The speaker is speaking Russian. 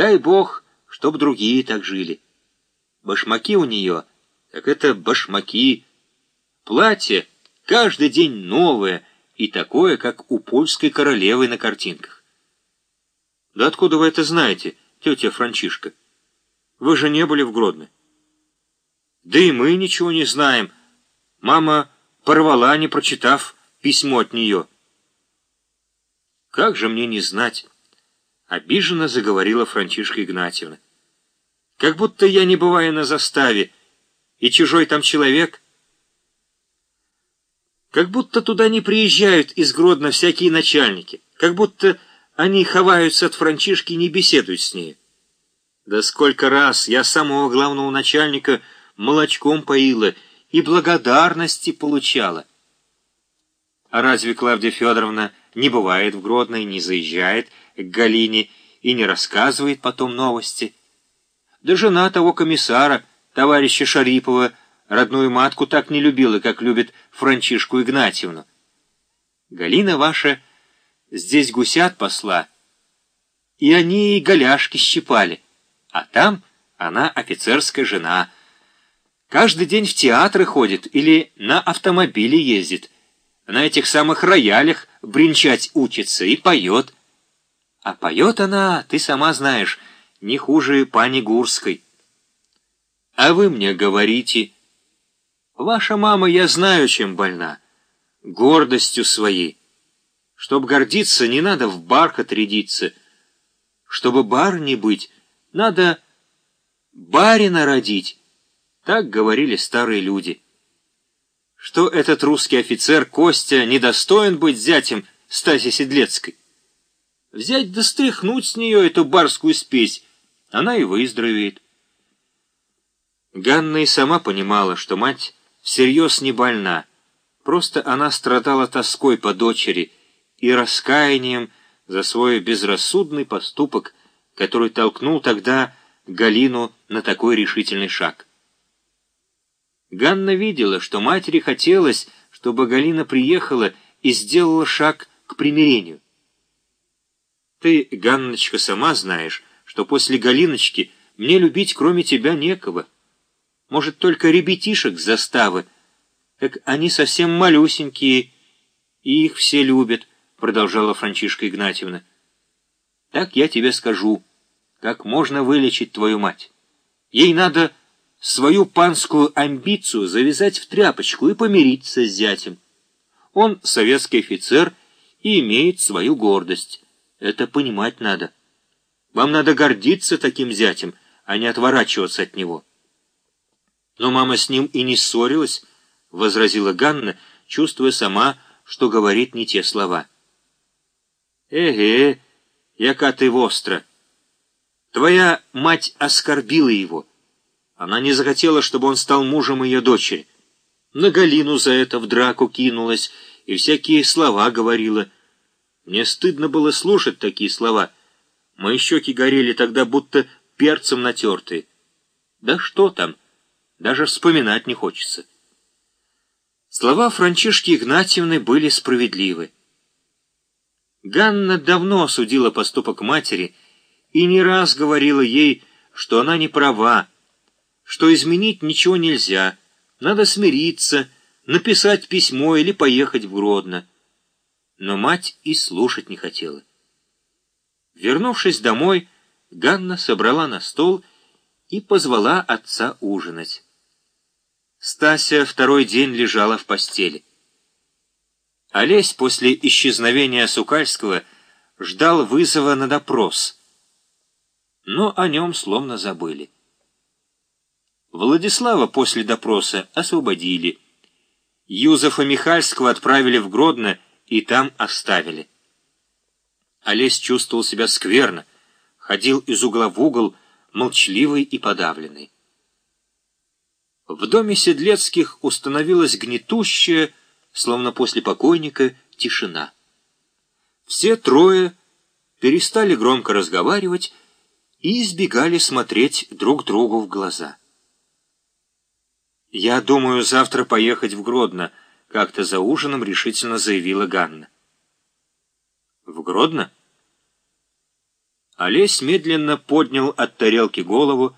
Дай бог, чтоб другие так жили. Башмаки у нее, так это башмаки. Платье каждый день новое и такое, как у польской королевы на картинках. Да откуда вы это знаете, тетя Франчишка? Вы же не были в Гродно. Да и мы ничего не знаем. Мама порвала, не прочитав письмо от нее. Как же мне не знать? Обиженно заговорила Франчишка Игнатьевна. Как будто я не бываю на заставе, и чужой там человек. Как будто туда не приезжают из Гродно всякие начальники. Как будто они ховаются от Франчишки и не беседуют с ней. Да сколько раз я самого главного начальника молочком поила и благодарности получала. А разве Клавдия Федоровна не бывает в Гродно и не заезжает к Галине и не рассказывает потом новости? Да жена того комиссара, товарища Шарипова, родную матку так не любила, как любит Франчишку Игнатьевну. Галина ваша здесь гусят посла, и они и голяшки щипали, а там она офицерская жена. Каждый день в театры ходит или на автомобиле ездит, на этих самых роялях бренчать учится и поет. А поет она, ты сама знаешь, не хуже пани Гурской. А вы мне говорите, ваша мама, я знаю, чем больна, гордостью своей. Чтоб гордиться, не надо в бархат рядиться. Чтобы бар не быть, надо барина родить. Так говорили старые люди что этот русский офицер Костя недостоин быть зятем Стаси Седлецкой. Взять да стряхнуть с нее эту барскую спесь, она и выздоровеет. Ганна и сама понимала, что мать всерьез не больна, просто она страдала тоской по дочери и раскаянием за свой безрассудный поступок, который толкнул тогда Галину на такой решительный шаг. Ганна видела, что матери хотелось, чтобы Галина приехала и сделала шаг к примирению. Ты, Ганночка, сама знаешь, что после Галиночки мне любить кроме тебя некого. Может, только ребятишек с заставы. Так они совсем малюсенькие, и их все любят, продолжала Франчишка Игнатьевна. Так я тебе скажу, как можно вылечить твою мать. Ей надо свою панскую амбицию завязать в тряпочку и помириться с зятем. Он советский офицер и имеет свою гордость. Это понимать надо. Вам надо гордиться таким зятем, а не отворачиваться от него. Но мама с ним и не ссорилась, — возразила Ганна, чувствуя сама, что говорит не те слова. «Эге, яка ты востра! Твоя мать оскорбила его». Она не захотела, чтобы он стал мужем ее дочери. На Галину за это в драку кинулась и всякие слова говорила. Мне стыдно было слушать такие слова. Мои щеки горели тогда, будто перцем натертые. Да что там, даже вспоминать не хочется. Слова Франчишки Игнатьевны были справедливы. Ганна давно осудила поступок матери и не раз говорила ей, что она не права, что изменить ничего нельзя, надо смириться, написать письмо или поехать в Гродно. Но мать и слушать не хотела. Вернувшись домой, Ганна собрала на стол и позвала отца ужинать. Стася второй день лежала в постели. Олесь после исчезновения Сукальского ждал вызова на допрос, но о нем словно забыли. Владислава после допроса освободили. Юзефа Михальского отправили в Гродно и там оставили. Олесь чувствовал себя скверно, ходил из угла в угол, молчаливый и подавленный. В доме Седлецких установилась гнетущая, словно после покойника, тишина. Все трое перестали громко разговаривать и избегали смотреть друг другу в глаза. «Я думаю завтра поехать в Гродно», — как-то за ужином решительно заявила Ганна. «В Гродно?» Олесь медленно поднял от тарелки голову,